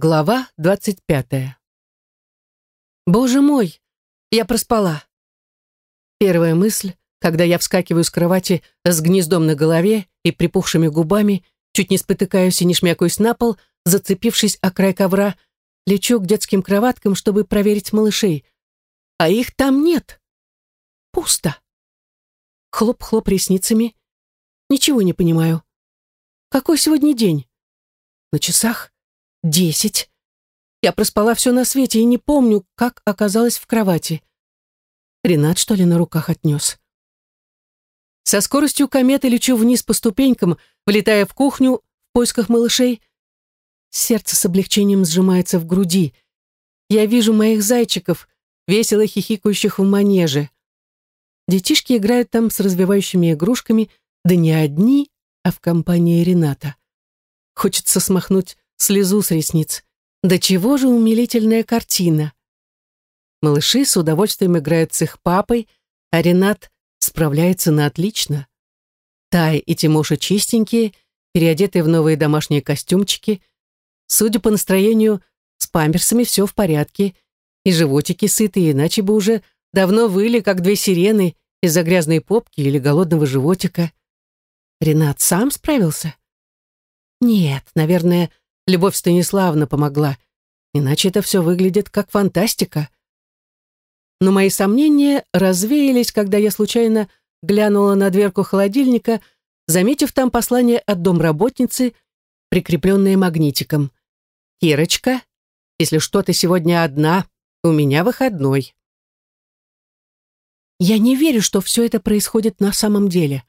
Глава двадцать пятая. Боже мой, я проспала. Первая мысль, когда я вскакиваю с кровати с гнездом на голове и припухшими губами, чуть не спотыкаюсь и не шмякаюсь на пол, зацепившись о край ковра, лечу к детским кроваткам, чтобы проверить малышей. А их там нет. Пусто. Хлоп-хлоп ресницами. Ничего не понимаю. Какой сегодня день? На часах Десять. Я проспала все на свете и не помню, как оказалась в кровати. Ренат, что ли, на руках отнес. Со скоростью кометы лечу вниз по ступенькам, влетая в кухню в поисках малышей. Сердце с облегчением сжимается в груди. Я вижу моих зайчиков, весело хихикающих в манеже. Детишки играют там с развивающими игрушками, да не одни, а в компании Рената. Хочется смахнуть слезу с ресниц. Да чего же умилительная картина. Малыши с удовольствием играют с их папой, а Ренат справляется на отлично. Тай и Тимоша чистенькие, переодетые в новые домашние костюмчики. Судя по настроению, с памперсами все в порядке, и животики сытые, иначе бы уже давно выли, как две сирены, из-за грязной попки или голодного животика. Ренат сам справился? Нет, наверное, Любовь Станиславна помогла, иначе это все выглядит как фантастика. Но мои сомнения развеялись, когда я случайно глянула на дверку холодильника, заметив там послание от домработницы, прикрепленное магнитиком. «Кирочка, если что, ты сегодня одна, у меня выходной». Я не верю, что все это происходит на самом деле.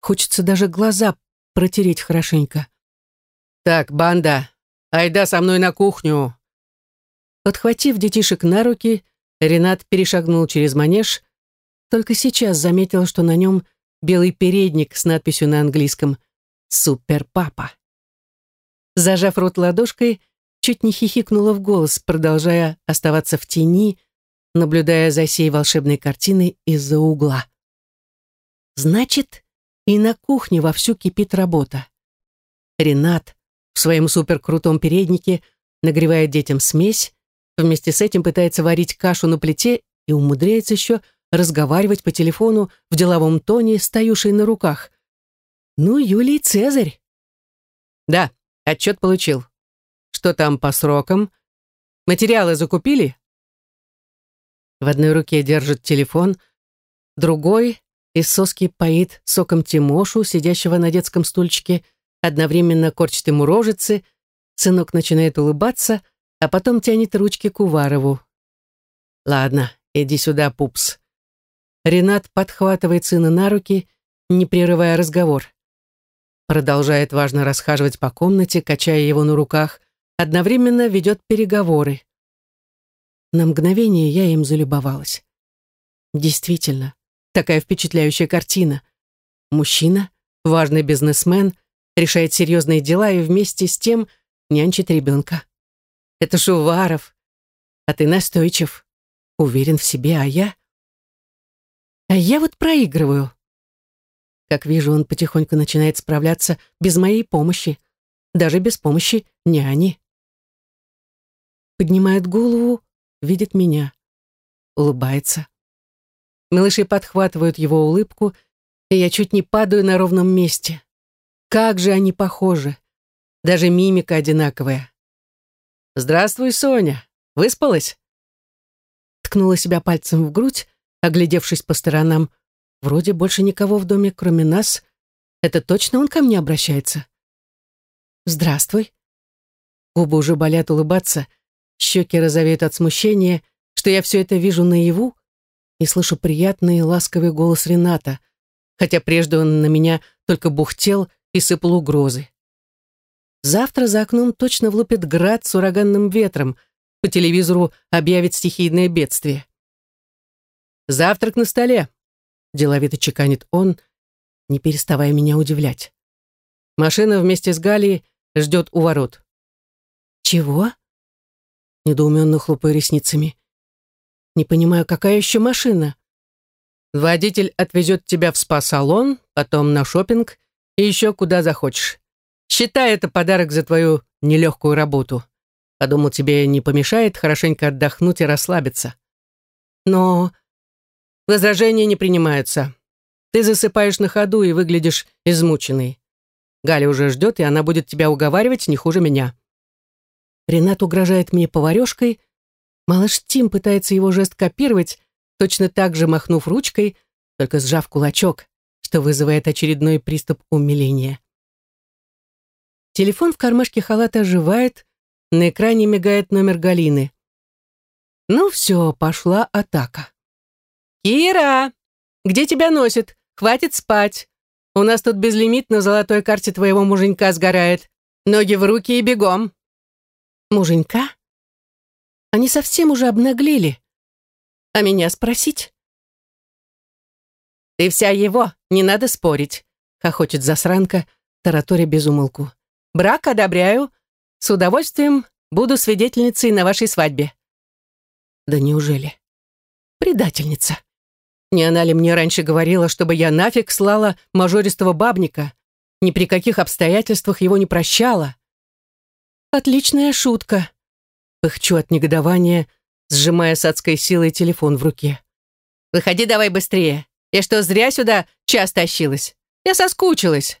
Хочется даже глаза протереть хорошенько. «Так, банда, Айда со мной на кухню!» Подхватив детишек на руки, Ренат перешагнул через манеж, только сейчас заметил, что на нем белый передник с надписью на английском «Супер папа». Зажав рот ладошкой, чуть не хихикнула в голос, продолжая оставаться в тени, наблюдая за сей волшебной картиной из-за угла. Значит, и на кухне вовсю кипит работа. Ренат, в своем суперкрутом переднике нагревает детям смесь, вместе с этим пытается варить кашу на плите и умудряется еще разговаривать по телефону в деловом тоне с на руках. Ну, Юлий Цезарь. Да, отчет получил. Что там по срокам? Материалы закупили? В одной руке держит телефон, другой из соски поит соком Тимошу, сидящего на детском стульчике, одновременно корчит ему рожицы, сынок начинает улыбаться, а потом тянет ручки к Уварову. «Ладно, иди сюда, пупс». Ренат подхватывает сына на руки, не прерывая разговор. Продолжает важно расхаживать по комнате, качая его на руках, одновременно ведет переговоры. На мгновение я им залюбовалась. Действительно, такая впечатляющая картина. Мужчина, важный бизнесмен, решает серьезные дела и вместе с тем нянчит ребенка. Это Шуваров. А ты настойчив, уверен в себе, а я... А я вот проигрываю. Как вижу, он потихоньку начинает справляться без моей помощи, даже без помощи няни. Поднимает голову, видит меня, улыбается. Малыши подхватывают его улыбку, и я чуть не падаю на ровном месте. Как же они похожи. Даже мимика одинаковая. «Здравствуй, Соня. Выспалась?» Ткнула себя пальцем в грудь, оглядевшись по сторонам. Вроде больше никого в доме, кроме нас. Это точно он ко мне обращается? «Здравствуй». Губы уже болят улыбаться, щеки розовеют от смущения, что я все это вижу наяву и слышу приятный и ласковый голос Рената, хотя прежде он на меня только бухтел и сыпал угрозы. Завтра за окном точно влупит град с ураганным ветром, по телевизору объявит стихийное бедствие. «Завтрак на столе», — деловито чеканит он, не переставая меня удивлять. Машина вместе с Галией ждет у ворот. «Чего?» Недоуменно хлопаю ресницами. «Не понимаю, какая еще машина?» «Водитель отвезет тебя в спа-салон, потом на шопинг и еще куда захочешь. Считай это подарок за твою нелегкую работу. Подумал, тебе не помешает хорошенько отдохнуть и расслабиться. Но возражения не принимаются. Ты засыпаешь на ходу и выглядишь измученный. Галя уже ждет, и она будет тебя уговаривать не хуже меня. Ренат угрожает мне поварешкой. Малыш Тим пытается его жест копировать, точно так же махнув ручкой, только сжав кулачок, что вызывает очередной приступ умиления. Телефон в кармашке халата оживает, на экране мигает номер Галины. Ну все, пошла атака. «Кира! Где тебя носит? Хватит спать. У нас тут безлимит на золотой карте твоего муженька сгорает. Ноги в руки и бегом». «Муженька?» Они совсем уже обнаглели. А меня спросить? «Ты вся его, не надо спорить», — хохочет засранка, тараторя безумолку. «Брак одобряю, с удовольствием буду свидетельницей на вашей свадьбе». Да неужели? Предательница. Не она ли мне раньше говорила, чтобы я нафиг слала мажористого бабника? Ни при каких обстоятельствах его не прощала. Отличная шутка. Пыхчу от негодования, сжимая с адской силой телефон в руке. «Выходи давай быстрее. Я что, зря сюда час тащилась? Я соскучилась.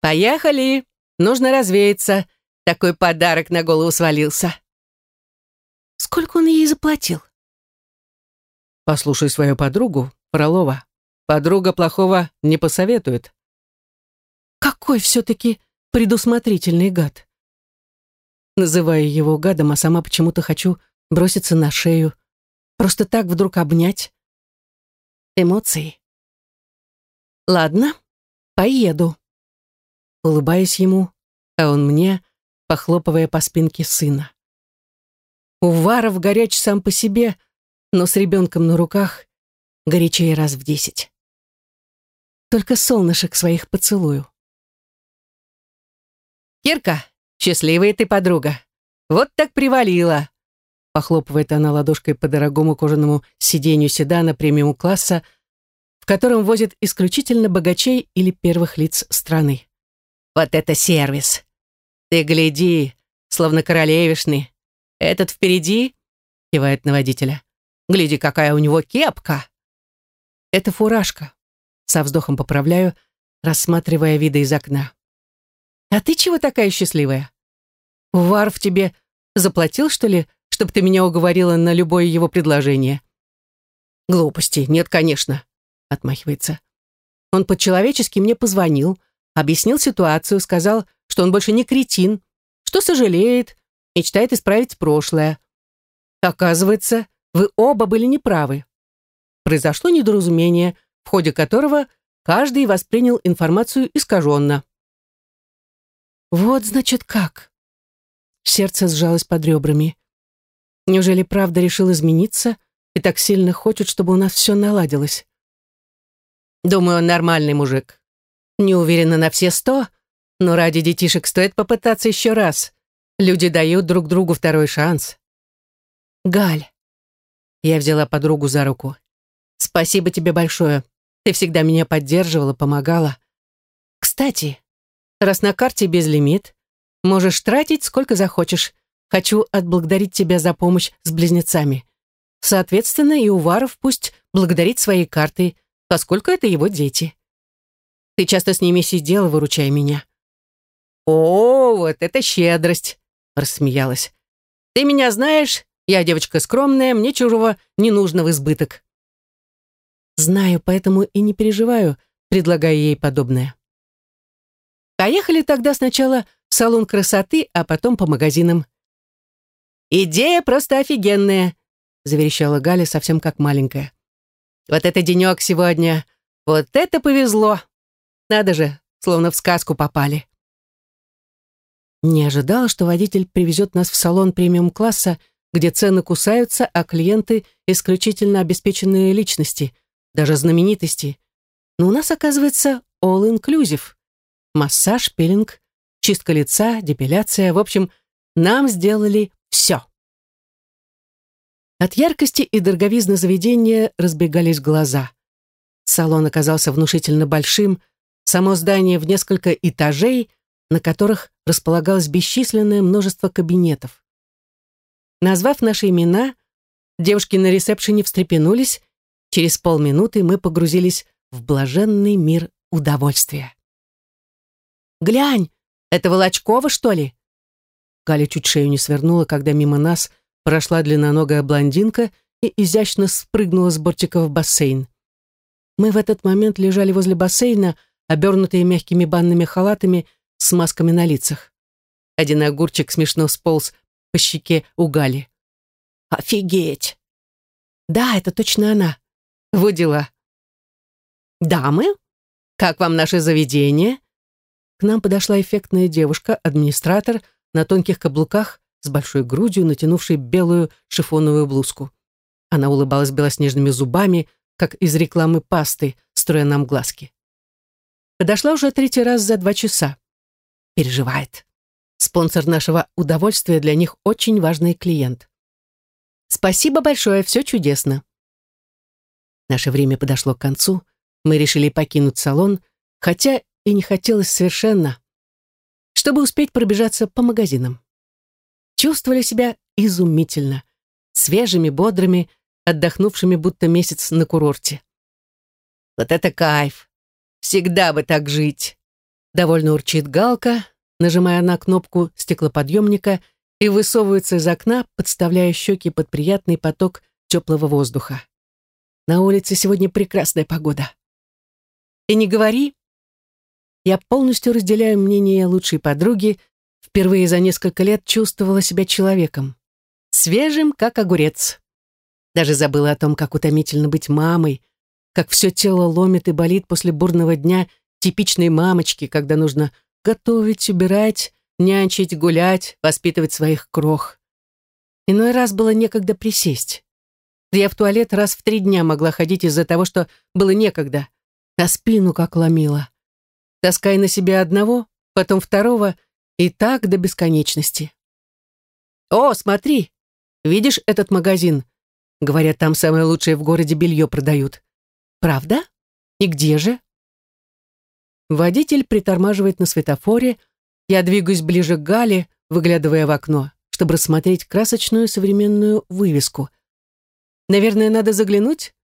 Поехали. Нужно развеяться. Такой подарок на голову свалился. Сколько он ей заплатил? Послушай свою подругу, Фролова. Подруга плохого не посоветует. Какой все-таки предусмотрительный гад. Называю его гадом, а сама почему-то хочу броситься на шею. Просто так вдруг обнять. Эмоции. Ладно, поеду. Улыбаюсь ему, а он мне, похлопывая по спинке сына. Уваров горяч сам по себе, но с ребенком на руках горячее раз в десять. Только солнышек своих поцелую. «Кирка, счастливая ты подруга! Вот так привалила!» Похлопывает она ладошкой по дорогому кожаному сиденью седана премиум-класса, в котором возят исключительно богачей или первых лиц страны. «Вот это сервис! «Ты гляди, словно королевишны. Этот впереди?» — кивает на водителя. «Гляди, какая у него кепка!» «Это фуражка», — со вздохом поправляю, рассматривая виды из окна. «А ты чего такая счастливая? Варф тебе заплатил, что ли, чтобы ты меня уговорила на любое его предложение?» «Глупости, нет, конечно», — отмахивается. Он по-человечески мне позвонил, объяснил ситуацию, сказал, что он больше не кретин, что сожалеет, мечтает исправить прошлое. Оказывается, вы оба были неправы. Произошло недоразумение, в ходе которого каждый воспринял информацию искаженно. Вот, значит, как. Сердце сжалось под ребрами. Неужели правда решил измениться и так сильно хочет, чтобы у нас все наладилось? Думаю, он нормальный мужик. Не уверена на все сто, но ради детишек стоит попытаться еще раз. Люди дают друг другу второй шанс. Галь. Я взяла подругу за руку. Спасибо тебе большое. Ты всегда меня поддерживала, помогала. Кстати, раз на карте безлимит, можешь тратить сколько захочешь. Хочу отблагодарить тебя за помощь с близнецами. Соответственно, и Уваров пусть благодарит своей картой, поскольку это его дети. Ты часто с ними сидела, выручая меня. «О, вот это щедрость!» — рассмеялась. «Ты меня знаешь, я девочка скромная, мне чужого не нужно в избыток». «Знаю, поэтому и не переживаю», предлагая ей подобное. Поехали тогда сначала в салон красоты, а потом по магазинам. «Идея просто офигенная», — заверещала Галя совсем как маленькая. «Вот это денек сегодня! Вот это повезло! Надо же, словно в сказку попали!» Не ожидала, что водитель привезет нас в салон премиум-класса, где цены кусаются, а клиенты — исключительно обеспеченные личности, даже знаменитости. Но у нас, оказывается, all-inclusive. Массаж, пилинг, чистка лица, депиляция. В общем, нам сделали все. От яркости и дороговизны заведения разбегались глаза. Салон оказался внушительно большим, само здание в несколько этажей — на которых располагалось бесчисленное множество кабинетов. Назвав наши имена, девушки на ресепшене встрепенулись. Через полминуты мы погрузились в блаженный мир удовольствия. «Глянь, это Волочкова, что ли?» Галя чуть шею не свернула, когда мимо нас прошла длинноногая блондинка и изящно спрыгнула с бортика в бассейн. Мы в этот момент лежали возле бассейна, обернутые мягкими банными халатами с масками на лицах. Один огурчик смешно сполз по щеке у Гали. «Офигеть!» «Да, это точно она. Вот дела». «Дамы, как вам наше заведение?» К нам подошла эффектная девушка, администратор, на тонких каблуках, с большой грудью, натянувшей белую шифоновую блузку. Она улыбалась белоснежными зубами, как из рекламы пасты, строя нам глазки. Подошла уже третий раз за два часа. Переживает. Спонсор нашего удовольствия для них очень важный клиент. Спасибо большое, все чудесно. Наше время подошло к концу. Мы решили покинуть салон, хотя и не хотелось совершенно, чтобы успеть пробежаться по магазинам. Чувствовали себя изумительно, свежими, бодрыми, отдохнувшими будто месяц на курорте. «Вот это кайф! Всегда бы так жить!» Довольно урчит Галка, нажимая на кнопку стеклоподъемника и высовывается из окна, подставляя щеки под приятный поток теплого воздуха. На улице сегодня прекрасная погода. И не говори. Я полностью разделяю мнение лучшей подруги, впервые за несколько лет чувствовала себя человеком. Свежим, как огурец. Даже забыла о том, как утомительно быть мамой, как все тело ломит и болит после бурного дня типичной мамочки, когда нужно готовить, убирать, нянчить, гулять, воспитывать своих крох. Иной раз было некогда присесть. Я в туалет раз в три дня могла ходить из-за того, что было некогда, а спину как ломила. Таскай на себя одного, потом второго, и так до бесконечности. «О, смотри! Видишь этот магазин? Говорят, там самое лучшее в городе белье продают. Правда? И где же?» Водитель притормаживает на светофоре, я двигаюсь ближе к Гале, выглядывая в окно, чтобы рассмотреть красочную современную вывеску. «Наверное, надо заглянуть?»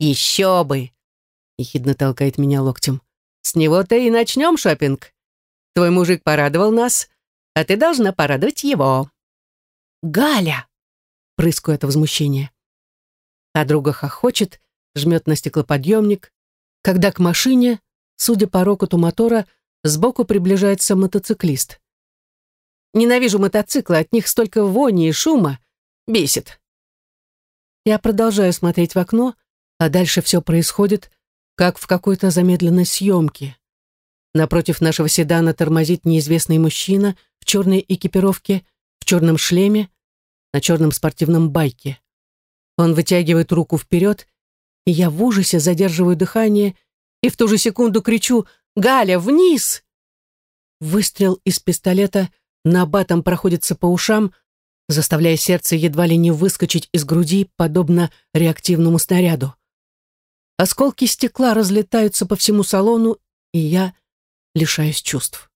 «Еще бы!» — ехидно толкает меня локтем. «С него-то и начнем шопинг. Твой мужик порадовал нас, а ты должна порадовать его». «Галя!» — прыскаю от возмущения. А друга хохочет, жмет на стеклоподъемник, когда к машине Судя по рокоту мотора, сбоку приближается мотоциклист. Ненавижу мотоциклы, от них столько вони и шума. Бесит. Я продолжаю смотреть в окно, а дальше все происходит, как в какой-то замедленной съемке. Напротив нашего седана тормозит неизвестный мужчина в черной экипировке, в черном шлеме, на черном спортивном байке. Он вытягивает руку вперед, и я в ужасе задерживаю дыхание и в ту же секунду кричу «Галя, вниз!». Выстрел из пистолета набатом проходится по ушам, заставляя сердце едва ли не выскочить из груди, подобно реактивному снаряду. Осколки стекла разлетаются по всему салону, и я лишаюсь чувств.